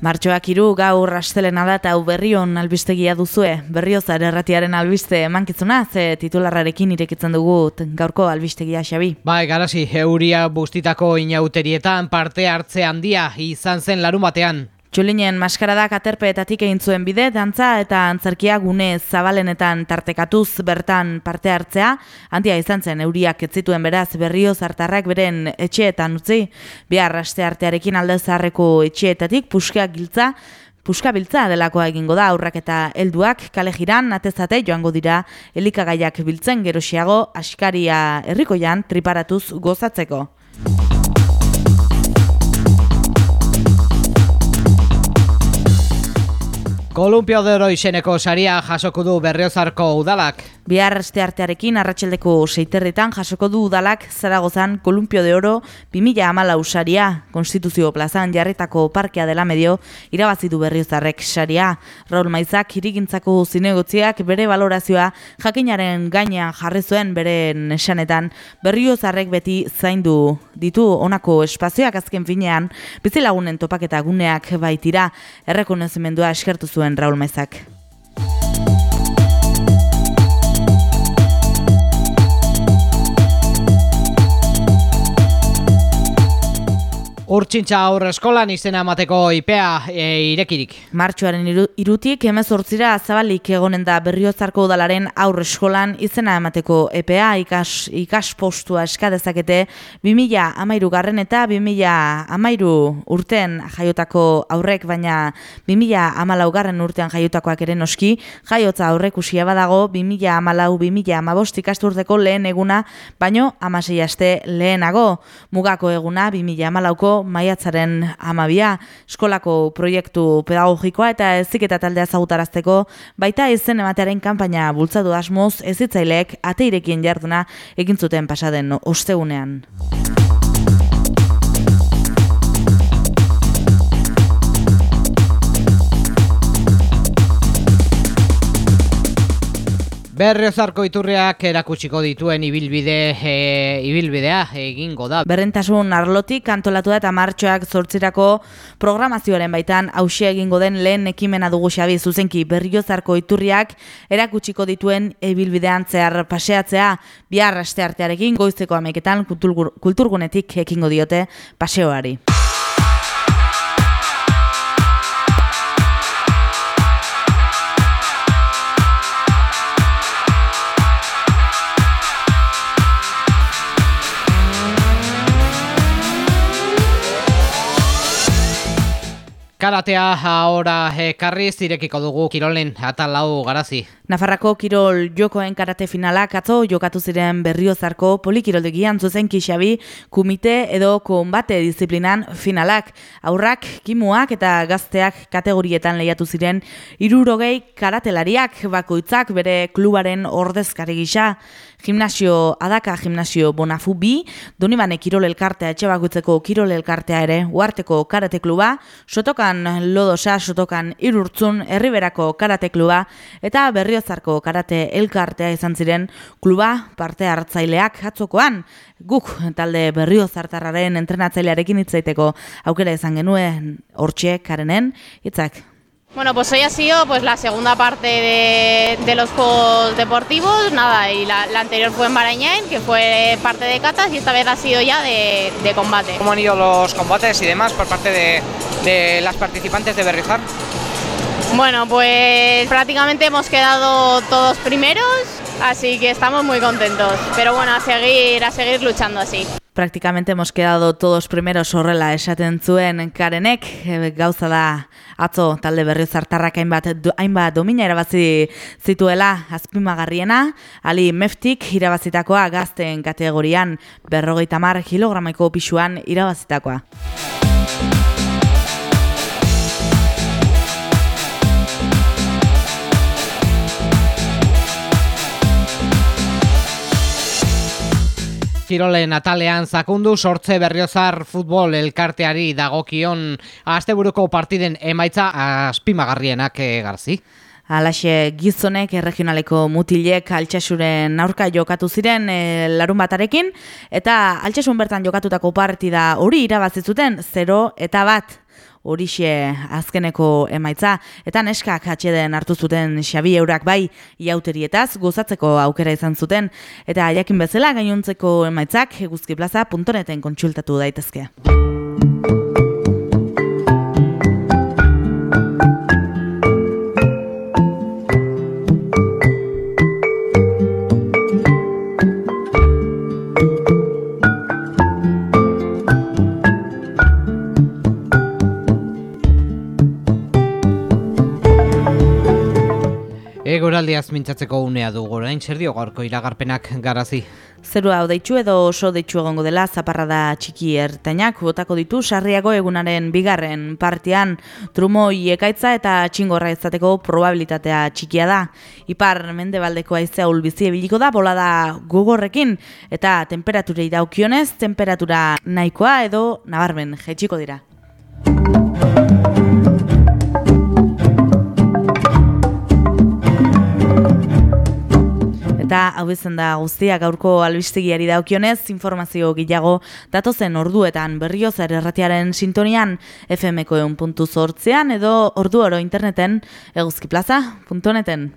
Martxoak iru gaur astelena da eta berrion albistegia duzue. Berriozar erratiaren albiste emankizuna, ze titularrarekin irekitzen dugu gaurko albistegia xabi. Bai, garazi, euria bustitako inauterietan parte hartze handia izan zen larun batean. Txulinen maskaradak aterpeetatik egin zuen bide, dantza eta antzerkia gune zabalenetan tartekatuz bertan parte hartzea, handia izan zen euriak ez zituen beraz berrio zartarrak beren etxeetan utzi, bihar aste artearekin alde zaharreko etxeetatik puska giltza, Puska biltza delakoa egingo da aurrak eta helduak. Kale jiran atezate joango dira elikagaiak biltzen gerosiago askaria herrikoian triparatuz gozatzeko. Kolumpio de Oro izeneko saria jasoko du berriozarko udalak. Bihar este artearekin arratseldeko seiterritan jasoko du udalak Zaragozan Kolumpio de Oro 2000 amala usaria, Konstituzio plazan jarritako parkea dela medio, irabazi du berriozarrek saria. Raul Maizak irigintzako zinegotziak bere valorazioa jakinaren gainean jarri zuen bere esanetan berriozarrek beti zaindu ditu honako espazioak azken finean, bizilagunen topaketa guneak baitira, errekonozimendua eskertu zuen Raul Mezak. Urtsintza aurre eskolan izena emateko ipea e, irekirik. Martxoaren iru, irutik emezortzira zabalik egonen da berriozarko udalaren aurre eskolan izena emateko epea. Ikas, ikas postua eskadezakete 2000 amairu garren eta 2000 amairu urten jaiotako aurrek, baina 2000 amalau garren urtean jaiotakoak ere noski, jaiotza aurrek usia badago 2000 amalau 2000 amabost ikasturteko lehen eguna, baino amasei aste lehenago. Mugako eguna 2000 amalauko maiatzaren amabia, eskolako proiektu pedagogikoa eta eziketa taldea zagutarazteko, baita izen ematearen kanpaina bultzatu asmoz ezitzaileek ateirekien jarduna egin zuten pasaden ostegunean. Berriozarko iturriak erakutsiko dituen ibilbide e, ibilbidea egingo da. Berrentasun arlotik antolatu da eta martxoak zortzirako programazioaren baitan hausia egingo den lehen ekimena dugu xabi zuzenki Berriozarko iturriak erakutsiko dituen ibilbidean zehar paseatzea bihar aste artearekin goizeko ameketan kulturgunetik ekingo diote paseoari. Karatea ahora ekarri zirekiko dugu kirolen atalau garazi. Nafarrako kirol jokoen karate finalak atzo jokatu ziren berriozarko polikiroldegian zuzen kixabi kumite edo konbate disiplinan finalak. Aurrak, kimuak eta gazteak kategorietan lehiatu ziren irurogei karatelariak bakoitzak bere klubaren ordezkari gisa. Gimnasio Adaka Gimnasio Bonafu bi, Donibane Kirol Elkartea etxe bakoitzeko Kirol Elkartea ere, Uarteko Karate Kluba, Sotokan Lodosa, Sotokan Irurtzun, Herriberako Karate Kluba, eta Berriozarko Karate Elkartea izan ziren kluba parte hartzaileak atzokoan. Guk talde Berriozartarraren entrenatzailearekin hitzaiteko aukera izan genuen hortxe karenen, hitzak Bueno, pues hoy ha sido pues la segunda parte de, de los Juegos Deportivos, nada, y la, la, anterior fue en Barañain, que fue parte de catas, y esta vez ha sido ya de, de combate. ¿Cómo han ido los combates y demás por parte de, de las participantes de Berrizar? Bueno, pues prácticamente hemos quedado todos primeros, así que estamos muy contentos. Pero bueno, a seguir, a seguir luchando así. Prácticamente hemos quedado todos primeros horrela esaten zuen karenek, e, gauza da atzo talde berriozartarrak hainbat, hainbat domina irabazi zituela azpimagarriena, ali meftik irabazitakoa gazten kategorian berrogeita mar kilogramaiko pisuan irabazitakoa. Kirolen atalean zakundu sortze berriozar futbol elkarteari dagokion asteburuko partiden emaitza azpimagarrienak eh, garzi. Alaxe gizonek erregionaleko mutilek altxasuren aurka jokatu ziren e, larun batarekin, eta altxasun bertan jokatutako partida hori irabazi zuten 0 eta bat. Horixe azkeneko emaitza, eta neskak atxeden hartu zuten Xabi Eurak bai iauterietaz gozatzeko aukera izan zuten, eta jakin bezala gainuntzeko emaitzak eguzkiplaza.neten kontsultatu daitezke. Egoraldiaz mintzatzeko unea du gorain, zer dio gaurko iragarpenak garazi? Zerua hau deitxu edo oso deitxu egongo dela zaparra da txiki ertainak botako ditu sarriago egunaren bigarren partian trumoi ekaitza eta txingorra izateko probabilitatea txikia da. Ipar mendebaldeko aizea ulbizi ebiliko da bola da gogorrekin eta temperaturei daukionez temperatura nahikoa edo nabarmen jetxiko dira. Eta hau izan da guztia gaurko albistegiari daukionez, informazio gehiago datozen orduetan berrio zer erratiaren sintonian FMko eun puntu edo ordu oro interneten eguzkiplaza.neten.